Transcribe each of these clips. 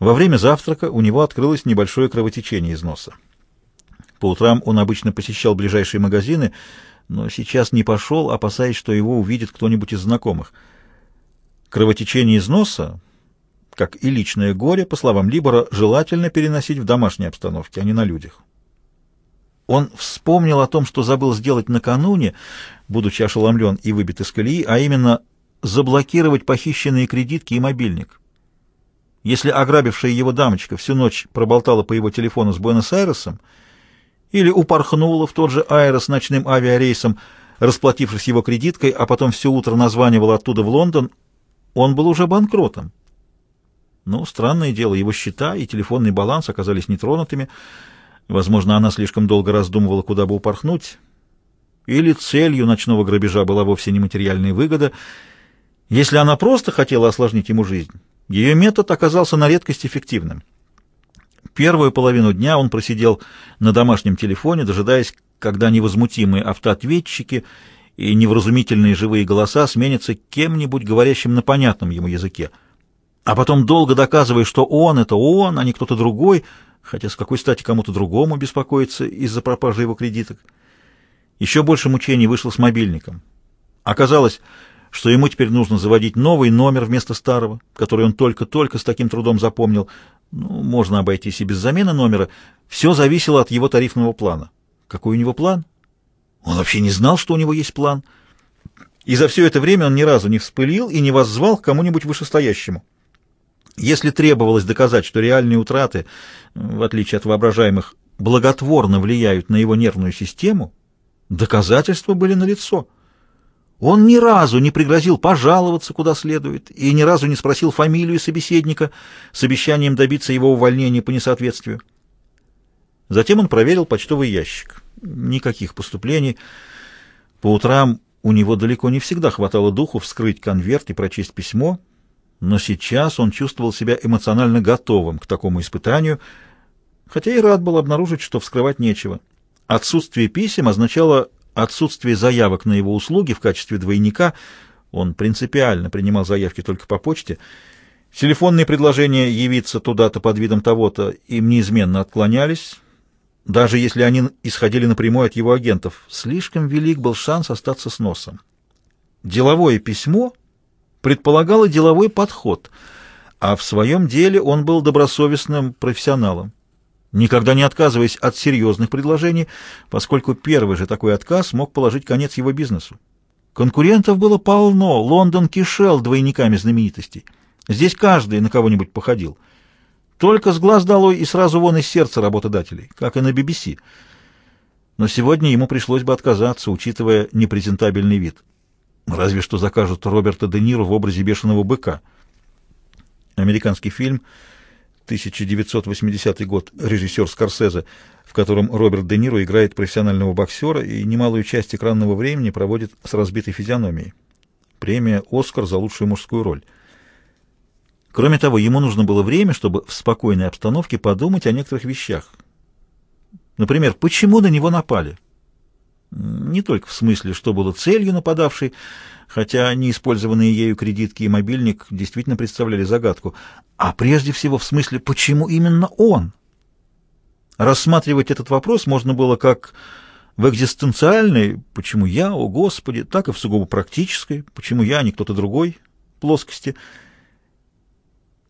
Во время завтрака у него открылось небольшое кровотечение из носа. По утрам он обычно посещал ближайшие магазины, но сейчас не пошел, опасаясь, что его увидит кто-нибудь из знакомых. Кровотечение из носа, как и личное горе, по словам Либора, желательно переносить в домашней обстановке, а не на людях. Он вспомнил о том, что забыл сделать накануне, будучи ошеломлен и выбит из колеи, а именно заблокировать похищенные кредитки и мобильник если ограбившая его дамочка всю ночь проболтала по его телефону с Буэнос-Айресом или упорхнула в тот же Айрес ночным авиарейсом, расплатившись его кредиткой, а потом все утро названивала оттуда в Лондон, он был уже банкротом. Но странное дело, его счета и телефонный баланс оказались нетронутыми. Возможно, она слишком долго раздумывала, куда бы упорхнуть. Или целью ночного грабежа была вовсе не материальная выгода. Если она просто хотела осложнить ему жизнь, ее метод оказался на редкость эффективным. Первую половину дня он просидел на домашнем телефоне, дожидаясь, когда невозмутимые автоответчики и невразумительные живые голоса сменятся кем-нибудь говорящим на понятном ему языке. А потом долго доказывая, что он — это он, а не кто-то другой, хотя с какой стати кому-то другому беспокоиться из-за пропажи его кредиток. Еще больше мучений вышло с мобильником. Оказалось, что ему теперь нужно заводить новый номер вместо старого, который он только-только с таким трудом запомнил. Ну, можно обойтись и без замены номера. Все зависело от его тарифного плана. Какой у него план? Он вообще не знал, что у него есть план. И за все это время он ни разу не вспылил и не воззвал к кому-нибудь вышестоящему. Если требовалось доказать, что реальные утраты, в отличие от воображаемых, благотворно влияют на его нервную систему, доказательства были налицо. лицо. Он ни разу не пригрозил пожаловаться куда следует и ни разу не спросил фамилию собеседника с обещанием добиться его увольнения по несоответствию. Затем он проверил почтовый ящик. Никаких поступлений. По утрам у него далеко не всегда хватало духу вскрыть конверт и прочесть письмо, но сейчас он чувствовал себя эмоционально готовым к такому испытанию, хотя и рад был обнаружить, что вскрывать нечего. Отсутствие писем означало Отсутствие заявок на его услуги в качестве двойника — он принципиально принимал заявки только по почте — телефонные предложения явиться туда-то под видом того-то им неизменно отклонялись, даже если они исходили напрямую от его агентов. Слишком велик был шанс остаться с носом. Деловое письмо предполагало деловой подход, а в своем деле он был добросовестным профессионалом никогда не отказываясь от серьезных предложений, поскольку первый же такой отказ мог положить конец его бизнесу. Конкурентов было полно, Лондон кишел двойниками знаменитостей. Здесь каждый на кого-нибудь походил. Только с глаз долой и сразу вон из сердца работодателей, как и на BBC. Но сегодня ему пришлось бы отказаться, учитывая непрезентабельный вид. Разве что закажут Роберта Де Ниро в образе бешеного быка. Американский фильм — 1980 год, режиссер Скорсезе, в котором Роберт Де Ниро играет профессионального боксера и немалую часть экранного времени проводит с разбитой физиономией. Премия «Оскар» за лучшую мужскую роль. Кроме того, ему нужно было время, чтобы в спокойной обстановке подумать о некоторых вещах. Например, почему на него напали? Не только в смысле, что было целью нападавшей, хотя неиспользованные ею кредитки и мобильник действительно представляли загадку, а прежде всего в смысле, почему именно он? Рассматривать этот вопрос можно было как в экзистенциальной «почему я, о Господи», так и в сугубо практической «почему я, а не кто-то другой» плоскости.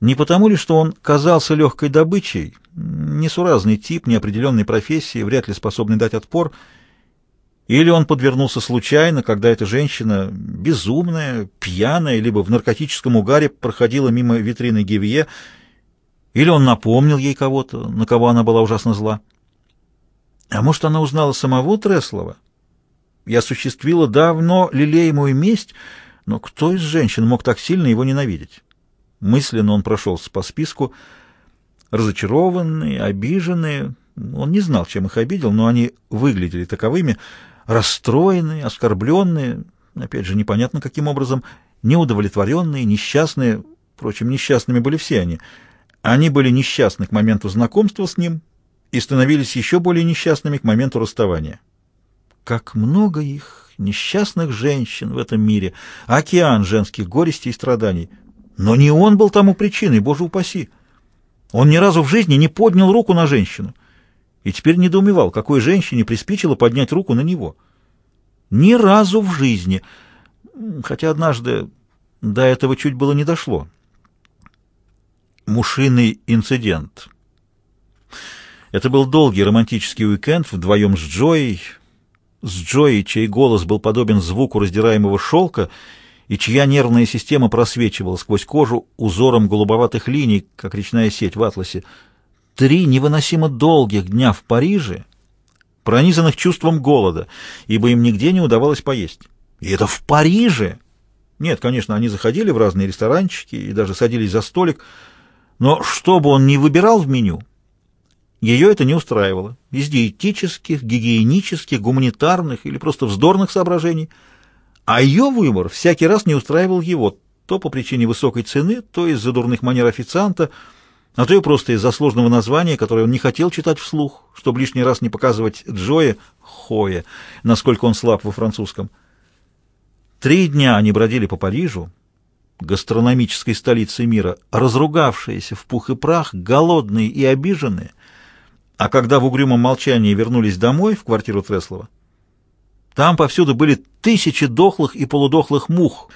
Не потому ли, что он казался легкой добычей, несуразный тип, неопределенной профессии, вряд ли способный дать отпор – или он подвернулся случайно, когда эта женщина, безумная, пьяная, либо в наркотическом угаре, проходила мимо витрины Гевье, или он напомнил ей кого-то, на кого она была ужасно зла. А может, она узнала самого Треслова? Я осуществила давно лелеемую месть, но кто из женщин мог так сильно его ненавидеть? Мысленно он прошелся по списку. Разочарованные, обиженные, он не знал, чем их обидел, но они выглядели таковыми — расстроенные, оскорбленные, опять же, непонятно каким образом, неудовлетворенные, несчастные. Впрочем, несчастными были все они. Они были несчастны к моменту знакомства с ним и становились еще более несчастными к моменту расставания. Как много их, несчастных женщин в этом мире, океан женских горестей и страданий. Но не он был тому причиной, боже упаси. Он ни разу в жизни не поднял руку на женщину и теперь недоумевал, какой женщине приспичило поднять руку на него. Ни разу в жизни, хотя однажды до этого чуть было не дошло. Мушиный инцидент. Это был долгий романтический уикенд вдвоем с Джоей, с Джоей, чей голос был подобен звуку раздираемого шелка, и чья нервная система просвечивала сквозь кожу узором голубоватых линий, как речная сеть в атласе три невыносимо долгих дня в Париже, пронизанных чувством голода, ибо им нигде не удавалось поесть. И это в Париже! Нет, конечно, они заходили в разные ресторанчики и даже садились за столик, но что бы он ни выбирал в меню, ее это не устраивало. Из диетических, гигиенических, гуманитарных или просто вздорных соображений. А ее выбор всякий раз не устраивал его, то по причине высокой цены, то из-за дурных манер официанта – а то и просто из-за сложного названия, которое он не хотел читать вслух, чтобы лишний раз не показывать Джоя Хоя, насколько он слаб во французском. Три дня они бродили по Парижу, гастрономической столице мира, разругавшиеся в пух и прах, голодные и обиженные, а когда в угрюмом молчании вернулись домой, в квартиру Треслова, там повсюду были тысячи дохлых и полудохлых мух.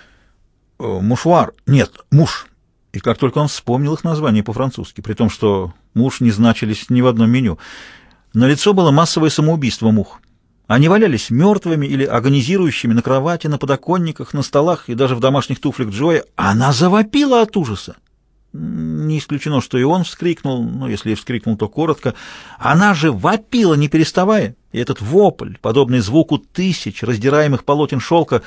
Э, Мушвар, нет, муж. И как только он вспомнил их название по-французски, при том, что муж не значились ни в одном меню, на лицо было массовое самоубийство мух. Они валялись мертвыми или агонизирующими на кровати, на подоконниках, на столах и даже в домашних туфлях Джоя. Она завопила от ужаса. Не исключено, что и он вскрикнул, но если и вскрикнул, то коротко. Она же вопила, не переставая, и этот вопль, подобный звуку тысяч раздираемых полотен шелка,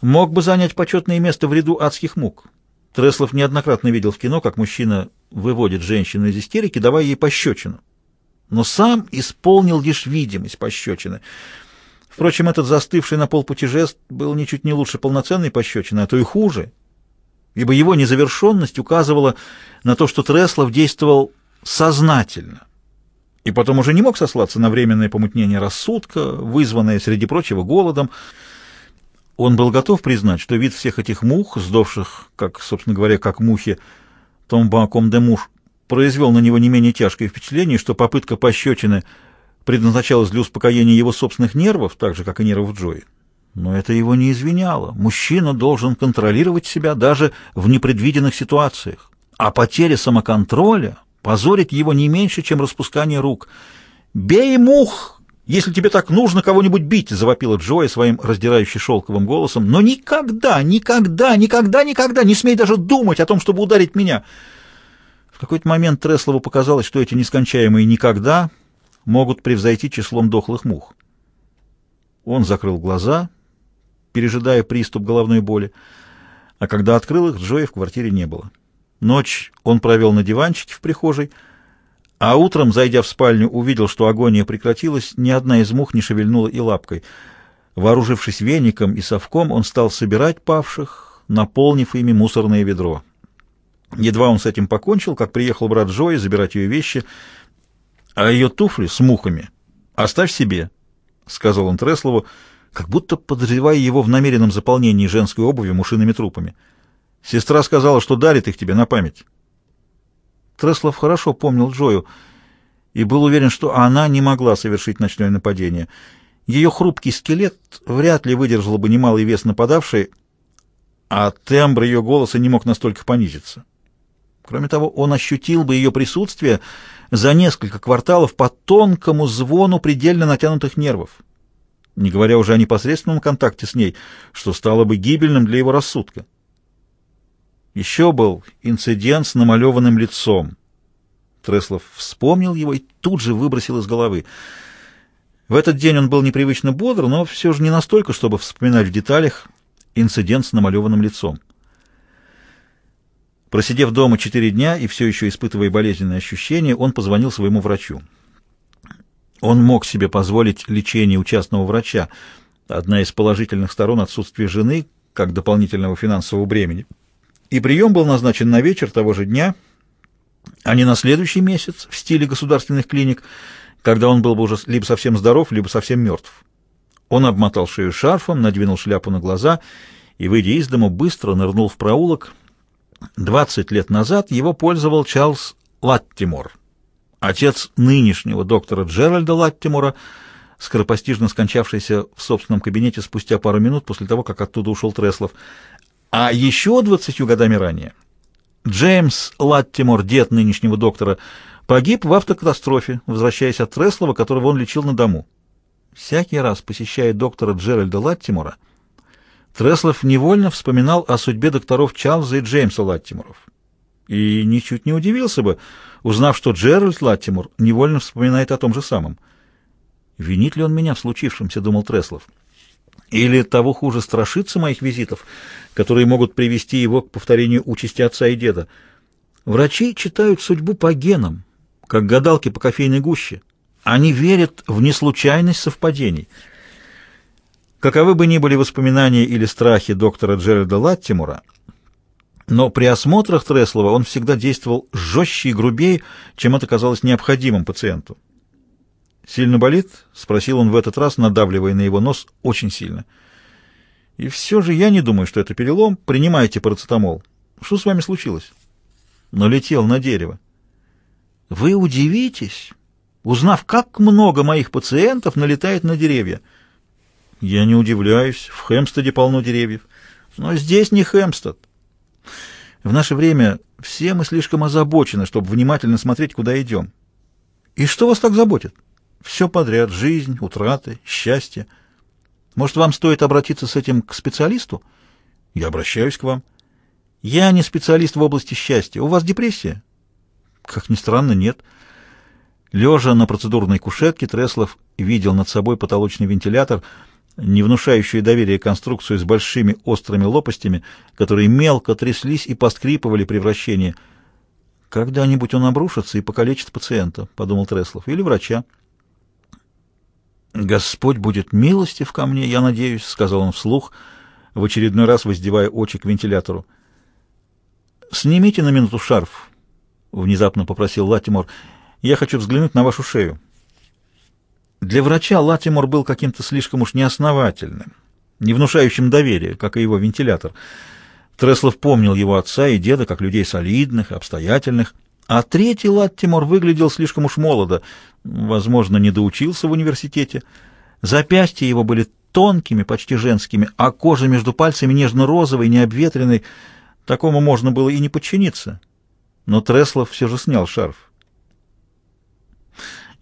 мог бы занять почетное место в ряду адских мук. Треслов неоднократно видел в кино, как мужчина выводит женщину из истерики, давая ей пощечину. Но сам исполнил лишь видимость пощечины. Впрочем, этот застывший на полпути жест был ничуть не лучше полноценной пощечины, а то и хуже, ибо его незавершенность указывала на то, что Треслов действовал сознательно. И потом уже не мог сослаться на временное помутнение рассудка, вызванное, среди прочего, голодом, он был готов признать, что вид всех этих мух, сдохших, как, собственно говоря, как мухи, томбаком де муж, произвел на него не менее тяжкое впечатление, что попытка пощечины предназначалась для успокоения его собственных нервов, так же, как и нервов Джои. Но это его не извиняло. Мужчина должен контролировать себя даже в непредвиденных ситуациях. А потеря самоконтроля позорит его не меньше, чем распускание рук. «Бей мух!» Если тебе так нужно кого-нибудь бить, — завопила Джоя своим раздирающим шелковым голосом, — но никогда, никогда, никогда, никогда не смей даже думать о том, чтобы ударить меня. В какой-то момент Треслову показалось, что эти нескончаемые «никогда» могут превзойти числом дохлых мух. Он закрыл глаза, пережидая приступ головной боли, а когда открыл их, Джоя в квартире не было. Ночь он провел на диванчике в прихожей — а утром, зайдя в спальню, увидел, что агония прекратилась, ни одна из мух не шевельнула и лапкой. Вооружившись веником и совком, он стал собирать павших, наполнив ими мусорное ведро. Едва он с этим покончил, как приехал брат Джои забирать ее вещи, а ее туфли с мухами оставь себе, — сказал он Треслову, как будто подозревая его в намеренном заполнении женской обуви мушиными трупами. Сестра сказала, что дарит их тебе на память. Треслов хорошо помнил Джою и был уверен, что она не могла совершить ночное нападение. Ее хрупкий скелет вряд ли выдержал бы немалый вес нападавшей, а тембр ее голоса не мог настолько понизиться. Кроме того, он ощутил бы ее присутствие за несколько кварталов по тонкому звону предельно натянутых нервов, не говоря уже о непосредственном контакте с ней, что стало бы гибельным для его рассудка. Еще был инцидент с намалеванным лицом. Треслов вспомнил его и тут же выбросил из головы. В этот день он был непривычно бодр, но все же не настолько, чтобы вспоминать в деталях инцидент с намалеванным лицом. Просидев дома четыре дня и все еще испытывая болезненные ощущения, он позвонил своему врачу. Он мог себе позволить лечение у частного врача, одна из положительных сторон отсутствия жены как дополнительного финансового бремени — и прием был назначен на вечер того же дня, а не на следующий месяц в стиле государственных клиник, когда он был бы уже либо совсем здоров, либо совсем мертв. Он обмотал шею шарфом, надвинул шляпу на глаза и, выйдя из дома, быстро нырнул в проулок. Двадцать лет назад его пользовал Чарльз Латтимор, отец нынешнего доктора Джеральда Латтимора, скоропостижно скончавшийся в собственном кабинете спустя пару минут после того, как оттуда ушел Треслов. А еще двадцатью годами ранее Джеймс Латтимор, дед нынешнего доктора, погиб в автокатастрофе, возвращаясь от Треслова, которого он лечил на дому. Всякий раз, посещая доктора Джеральда Латтимора, Треслов невольно вспоминал о судьбе докторов Чарльза и Джеймса Латтиморов. И ничуть не удивился бы, узнав, что Джеральд Латтимор невольно вспоминает о том же самом. «Винит ли он меня в случившемся?» — думал Треслов. Или, того хуже, страшится моих визитов, которые могут привести его к повторению участи отца и деда. Врачи читают судьбу по генам, как гадалки по кофейной гуще. Они верят в неслучайность совпадений. Каковы бы ни были воспоминания или страхи доктора Джеральда Латтимура, но при осмотрах Треслова он всегда действовал жестче и грубее, чем это казалось необходимым пациенту. «Сильно болит?» — спросил он в этот раз, надавливая на его нос очень сильно. «И все же я не думаю, что это перелом. Принимайте парацетамол. Что с вами случилось?» Налетел на дерево». «Вы удивитесь, узнав, как много моих пациентов налетает на деревья». «Я не удивляюсь. В Хэмстеде полно деревьев. Но здесь не Хэмстед. В наше время все мы слишком озабочены, чтобы внимательно смотреть, куда идем. И что вас так заботит?» Все подряд — жизнь, утраты, счастье. Может, вам стоит обратиться с этим к специалисту? Я обращаюсь к вам. Я не специалист в области счастья. У вас депрессия? Как ни странно, нет. Лежа на процедурной кушетке, Треслов видел над собой потолочный вентилятор, не внушающий доверия конструкцию с большими острыми лопастями, которые мелко тряслись и поскрипывали при вращении. «Когда-нибудь он обрушится и покалечит пациента», — подумал Треслов, — «или врача». «Господь будет милостив ко мне, я надеюсь», — сказал он вслух, в очередной раз воздевая очи к вентилятору. «Снимите на минуту шарф», — внезапно попросил Латимор. «Я хочу взглянуть на вашу шею». Для врача Латимор был каким-то слишком уж неосновательным, не внушающим доверия, как и его вентилятор. Треслов помнил его отца и деда как людей солидных, обстоятельных, а третий лад Тимур выглядел слишком уж молодо, возможно, не доучился в университете. Запястья его были тонкими, почти женскими, а кожа между пальцами нежно-розовой, необветренной. Такому можно было и не подчиниться. Но Треслов все же снял шарф.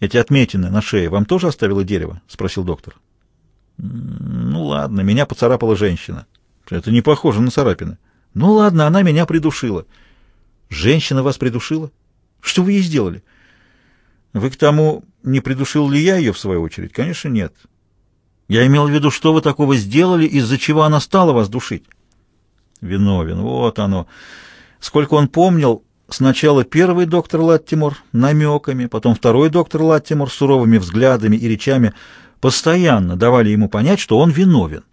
«Эти отметины на шее вам тоже оставило дерево?» — спросил доктор. «Ну ладно, меня поцарапала женщина. Это не похоже на царапины. Ну ладно, она меня придушила». Женщина вас придушила? Что вы ей сделали? Вы к тому, не придушил ли я ее в свою очередь? Конечно, нет. Я имел в виду, что вы такого сделали, из-за чего она стала вас душить? Виновен, вот оно. Сколько он помнил, сначала первый доктор Латтимор намеками, потом второй доктор Латтимор суровыми взглядами и речами постоянно давали ему понять, что он виновен.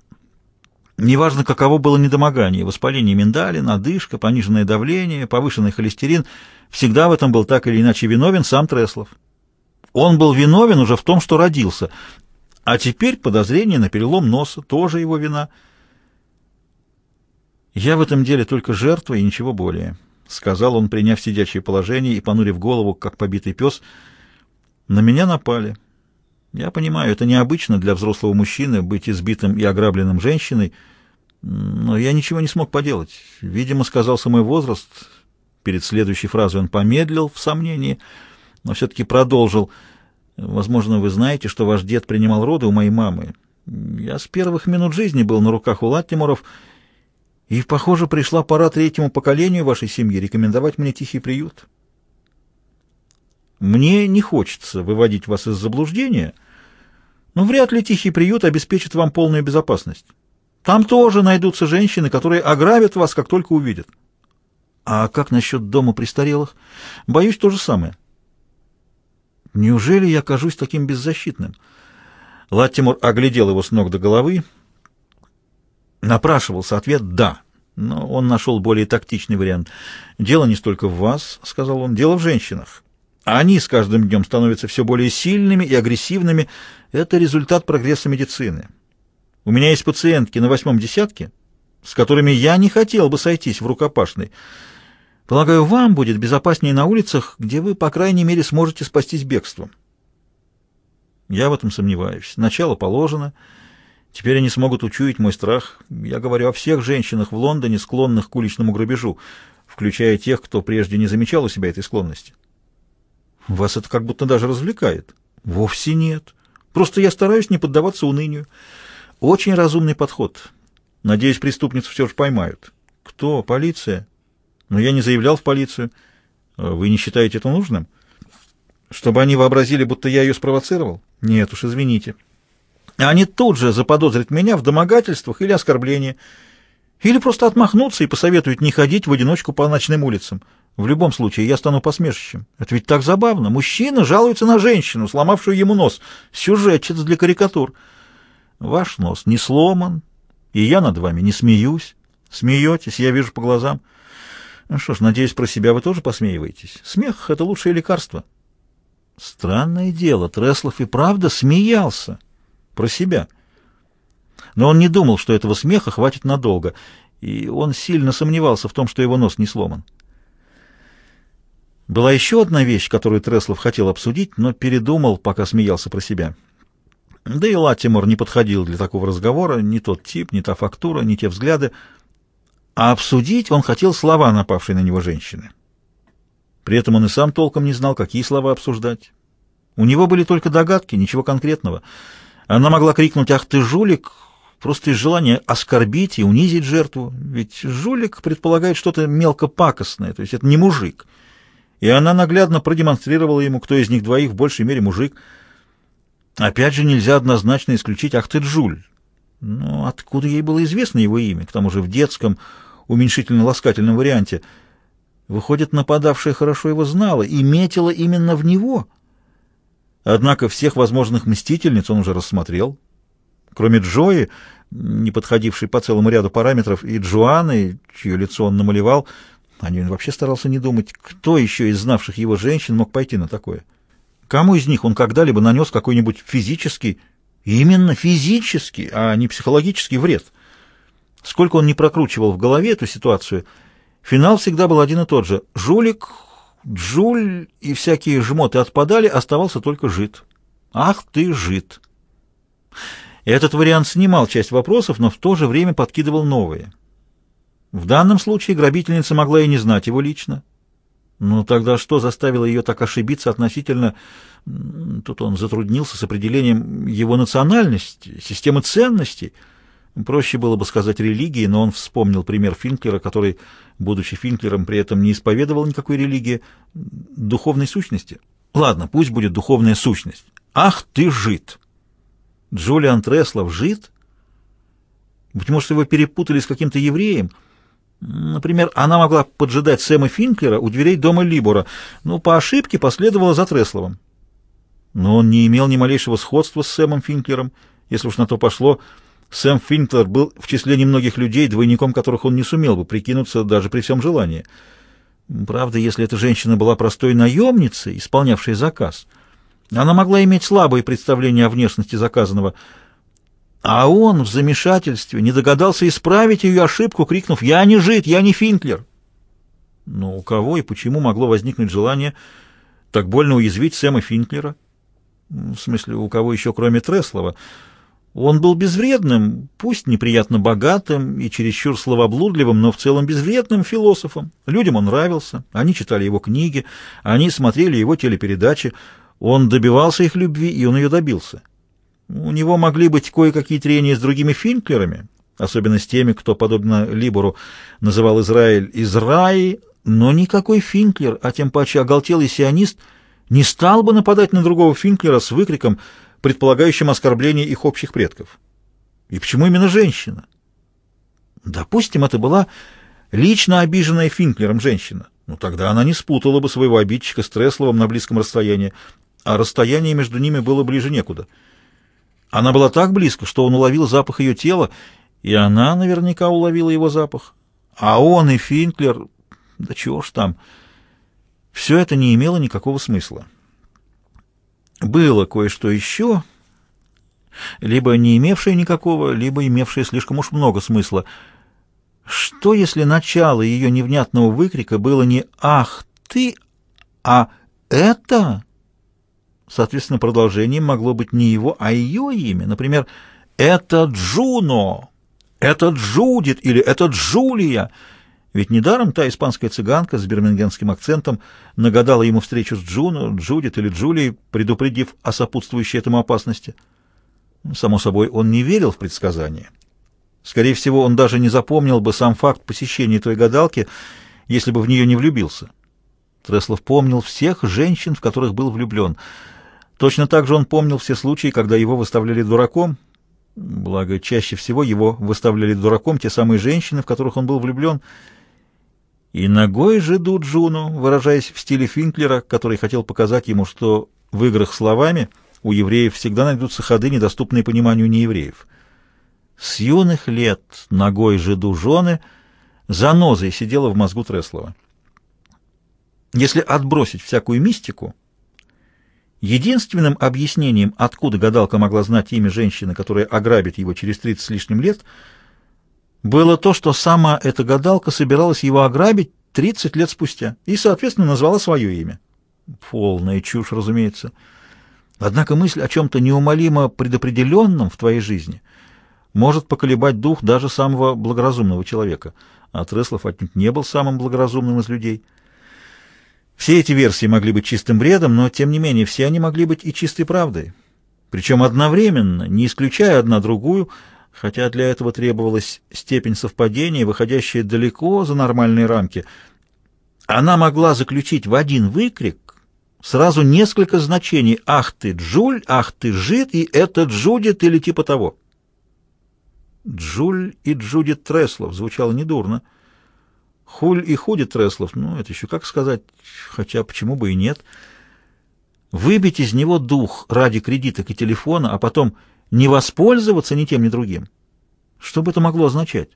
Неважно, каково было недомогание, воспаление миндалин, одышка, пониженное давление, повышенный холестерин, всегда в этом был так или иначе виновен сам Треслов. Он был виновен уже в том, что родился, а теперь подозрение на перелом носа, тоже его вина. «Я в этом деле только жертва и ничего более», — сказал он, приняв сидячее положение и понурив голову, как побитый пес. «На меня напали». Я понимаю, это необычно для взрослого мужчины быть избитым и ограбленным женщиной, но я ничего не смог поделать. Видимо, сказался мой возраст. Перед следующей фразой он помедлил в сомнении, но все-таки продолжил. Возможно, вы знаете, что ваш дед принимал роды у моей мамы. Я с первых минут жизни был на руках у Латтиморов, и, похоже, пришла пора третьему поколению вашей семьи рекомендовать мне тихий приют. Мне не хочется выводить вас из заблуждения — но вряд ли тихий приют обеспечит вам полную безопасность. Там тоже найдутся женщины, которые ограбят вас, как только увидят. А как насчет дома престарелых? Боюсь, то же самое. Неужели я кажусь таким беззащитным? Латимур оглядел его с ног до головы. Напрашивался ответ «да», но он нашел более тактичный вариант. «Дело не столько в вас», — сказал он, — «дело в женщинах а они с каждым днем становятся все более сильными и агрессивными, это результат прогресса медицины. У меня есть пациентки на восьмом десятке, с которыми я не хотел бы сойтись в рукопашной. Полагаю, вам будет безопаснее на улицах, где вы, по крайней мере, сможете спастись бегством. Я в этом сомневаюсь. Начало положено. Теперь они смогут учуять мой страх. Я говорю о всех женщинах в Лондоне, склонных к уличному грабежу, включая тех, кто прежде не замечал у себя этой склонности. Вас это как будто даже развлекает. Вовсе нет. Просто я стараюсь не поддаваться унынию. Очень разумный подход. Надеюсь, преступницу все же поймают. Кто? Полиция? Но я не заявлял в полицию. А вы не считаете это нужным? Чтобы они вообразили, будто я ее спровоцировал? Нет уж, извините. Они тут же заподозрят меня в домогательствах или оскорблении. Или просто отмахнутся и посоветуют не ходить в одиночку по ночным улицам. В любом случае, я стану посмешищем. Это ведь так забавно. Мужчина жалуется на женщину, сломавшую ему нос. Сюжетчец для карикатур. Ваш нос не сломан, и я над вами не смеюсь. Смеетесь, я вижу по глазам. Ну что ж, надеюсь, про себя вы тоже посмеиваетесь. Смех — это лучшее лекарство. Странное дело, Треслов и правда смеялся. Про себя. Но он не думал, что этого смеха хватит надолго, и он сильно сомневался в том, что его нос не сломан. Была еще одна вещь, которую Треслов хотел обсудить, но передумал, пока смеялся про себя. Да и Латимор не подходил для такого разговора, ни тот тип, ни та фактура, ни те взгляды. А обсудить он хотел слова напавшей на него женщины. При этом он и сам толком не знал, какие слова обсуждать. У него были только догадки, ничего конкретного. Она могла крикнуть «Ах ты, жулик!» просто из желания оскорбить и унизить жертву. Ведь жулик предполагает что-то мелкопакостное, то есть это не мужик и она наглядно продемонстрировала ему, кто из них двоих в большей мере мужик. Опять же, нельзя однозначно исключить Ахтеджуль. Но откуда ей было известно его имя, к тому же в детском, уменьшительно-ласкательном варианте? Выходит, нападавшая хорошо его знала и метила именно в него. Однако всех возможных мстительниц он уже рассмотрел. Кроме Джои, не подходившей по целому ряду параметров, и Джоаны, чье лицо он намалевал, — Анюин вообще старался не думать, кто еще из знавших его женщин мог пойти на такое. Кому из них он когда-либо нанес какой-нибудь физический, именно физический, а не психологический вред? Сколько он не прокручивал в голове эту ситуацию, финал всегда был один и тот же. Жулик, джуль и всякие жмоты отпадали, оставался только жид. Ах ты, жид! Этот вариант снимал часть вопросов, но в то же время подкидывал новые. В данном случае грабительница могла и не знать его лично. Но тогда что заставило ее так ошибиться относительно... Тут он затруднился с определением его национальности, системы ценностей. Проще было бы сказать религии, но он вспомнил пример Финклера, который, будучи Финклером, при этом не исповедовал никакой религии, духовной сущности. Ладно, пусть будет духовная сущность. Ах ты, жид! Джулиан Треслов жид? Быть может, его перепутали с каким-то евреем — Например, она могла поджидать Сэма Финклера у дверей дома Либора, но по ошибке последовала за Тресловым. Но он не имел ни малейшего сходства с Сэмом Финклером. Если уж на то пошло, Сэм Финклер был в числе немногих людей, двойником которых он не сумел бы прикинуться даже при всем желании. Правда, если эта женщина была простой наемницей, исполнявшей заказ, она могла иметь слабые представления о внешности заказанного – а он в замешательстве не догадался исправить ее ошибку, крикнув «Я не жид, я не Финклер!» Но у кого и почему могло возникнуть желание так больно уязвить Сэма Финклера? В смысле, у кого еще, кроме Треслова? Он был безвредным, пусть неприятно богатым и чересчур словоблудливым, но в целом безвредным философом. Людям он нравился, они читали его книги, они смотрели его телепередачи. Он добивался их любви, и он ее добился. У него могли быть кое-какие трения с другими финклерами, особенно с теми, кто, подобно Либору, называл Израиль «Израи», но никакой финклер, а тем паче оголтелый сионист, не стал бы нападать на другого финклера с выкриком, предполагающим оскорбление их общих предков. И почему именно женщина? Допустим, это была лично обиженная Финклером женщина. но тогда она не спутала бы своего обидчика с Тресловым на близком расстоянии, а расстояние между ними было ближе некуда. Она была так близко, что он уловил запах ее тела, и она наверняка уловила его запах. А он и Финклер... Да чего ж там... Все это не имело никакого смысла. Было кое-что еще, либо не имевшее никакого, либо имевшее слишком уж много смысла. Что, если начало ее невнятного выкрика было не «Ах ты!», а «Это!»? Соответственно, продолжением могло быть не его, а ее имя. Например, «Это Джуно», «Это Джудит» или «Это Джулия». Ведь недаром та испанская цыганка с бирмингемским акцентом нагадала ему встречу с Джуно, Джудит или Джулией, предупредив о сопутствующей этому опасности. Само собой, он не верил в предсказания. Скорее всего, он даже не запомнил бы сам факт посещения той гадалки, если бы в нее не влюбился. Треслов помнил всех женщин, в которых был влюблен — Точно так же он помнил все случаи, когда его выставляли дураком, благо чаще всего его выставляли дураком те самые женщины, в которых он был влюблен, и ногой же дуджуну, выражаясь в стиле Финклера, который хотел показать ему, что в играх словами у евреев всегда найдутся ходы, недоступные пониманию неевреев. С юных лет ногой жиду жены занозой сидела в мозгу Треслова. Если отбросить всякую мистику, Единственным объяснением, откуда гадалка могла знать имя женщины, которая ограбит его через 30 с лишним лет, было то, что сама эта гадалка собиралась его ограбить 30 лет спустя и, соответственно, назвала свое имя. Полная чушь, разумеется. Однако мысль о чем-то неумолимо предопределенном в твоей жизни может поколебать дух даже самого благоразумного человека, а Треслов отнюдь не был самым благоразумным из людей — все эти версии могли быть чистым бредом, но, тем не менее, все они могли быть и чистой правдой. Причем одновременно, не исключая одна другую, хотя для этого требовалась степень совпадения, выходящая далеко за нормальные рамки. Она могла заключить в один выкрик сразу несколько значений «Ах ты, Джуль! Ах ты, Жид! И это Джудит!» или типа того. «Джуль и Джудит Треслов» звучало недурно. Хуль и ходит Треслов, ну, это еще как сказать, хотя почему бы и нет. Выбить из него дух ради кредиток и телефона, а потом не воспользоваться ни тем, ни другим. Что бы это могло означать?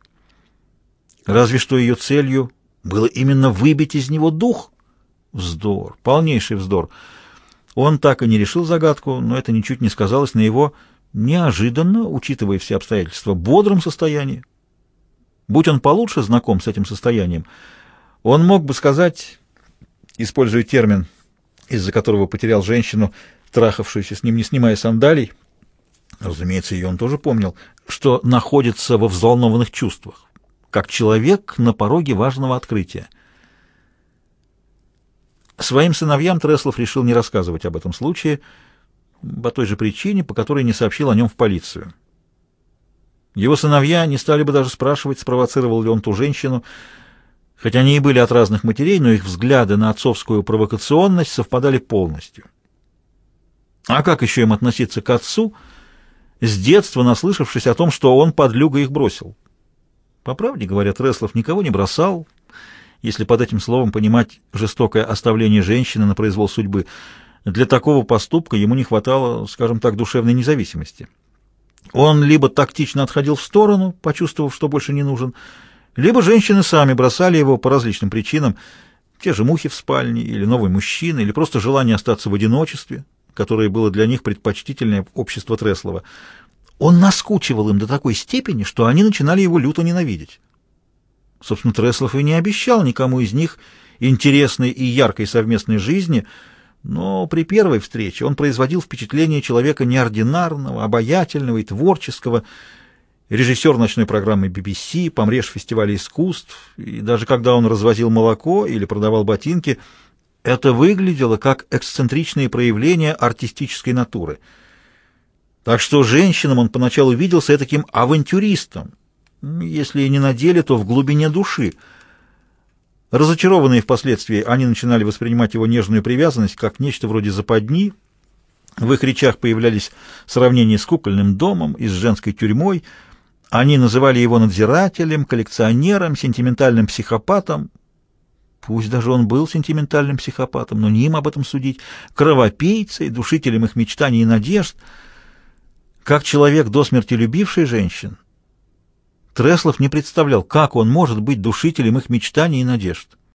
Разве что ее целью было именно выбить из него дух. Вздор, полнейший вздор. Он так и не решил загадку, но это ничуть не сказалось на его неожиданно, учитывая все обстоятельства, бодром состоянии. Будь он получше знаком с этим состоянием, он мог бы сказать, используя термин, из-за которого потерял женщину, трахавшуюся с ним, не снимая сандалий, разумеется, ее он тоже помнил, что находится во взволнованных чувствах, как человек на пороге важного открытия. Своим сыновьям Треслов решил не рассказывать об этом случае по той же причине, по которой не сообщил о нем в полицию. Его сыновья не стали бы даже спрашивать, спровоцировал ли он ту женщину, хотя они и были от разных матерей, но их взгляды на отцовскую провокационность совпадали полностью. А как еще им относиться к отцу, с детства наслышавшись о том, что он подлюга их бросил? По правде, говорят, Реслов никого не бросал, если под этим словом понимать жестокое оставление женщины на произвол судьбы. Для такого поступка ему не хватало, скажем так, душевной независимости. Он либо тактично отходил в сторону, почувствовав, что больше не нужен, либо женщины сами бросали его по различным причинам, те же мухи в спальне, или новый мужчина, или просто желание остаться в одиночестве, которое было для них предпочтительнее общество Треслова. Он наскучивал им до такой степени, что они начинали его люто ненавидеть. Собственно, Треслов и не обещал никому из них интересной и яркой совместной жизни — но при первой встрече он производил впечатление человека неординарного, обаятельного и творческого, режиссер ночной программы BBC, помрежь фестиваля искусств, и даже когда он развозил молоко или продавал ботинки, это выглядело как эксцентричные проявления артистической натуры. Так что женщинам он поначалу виделся таким авантюристом, если и не на деле, то в глубине души – Разочарованные впоследствии, они начинали воспринимать его нежную привязанность как нечто вроде западни. В их речах появлялись сравнения с кукольным домом и с женской тюрьмой. Они называли его надзирателем, коллекционером, сентиментальным психопатом. Пусть даже он был сентиментальным психопатом, но не им об этом судить. Кровопийцей, душителем их мечтаний и надежд. Как человек, до смерти любивший женщин — Треслов не представлял, как он может быть душителем их мечтаний и надежд.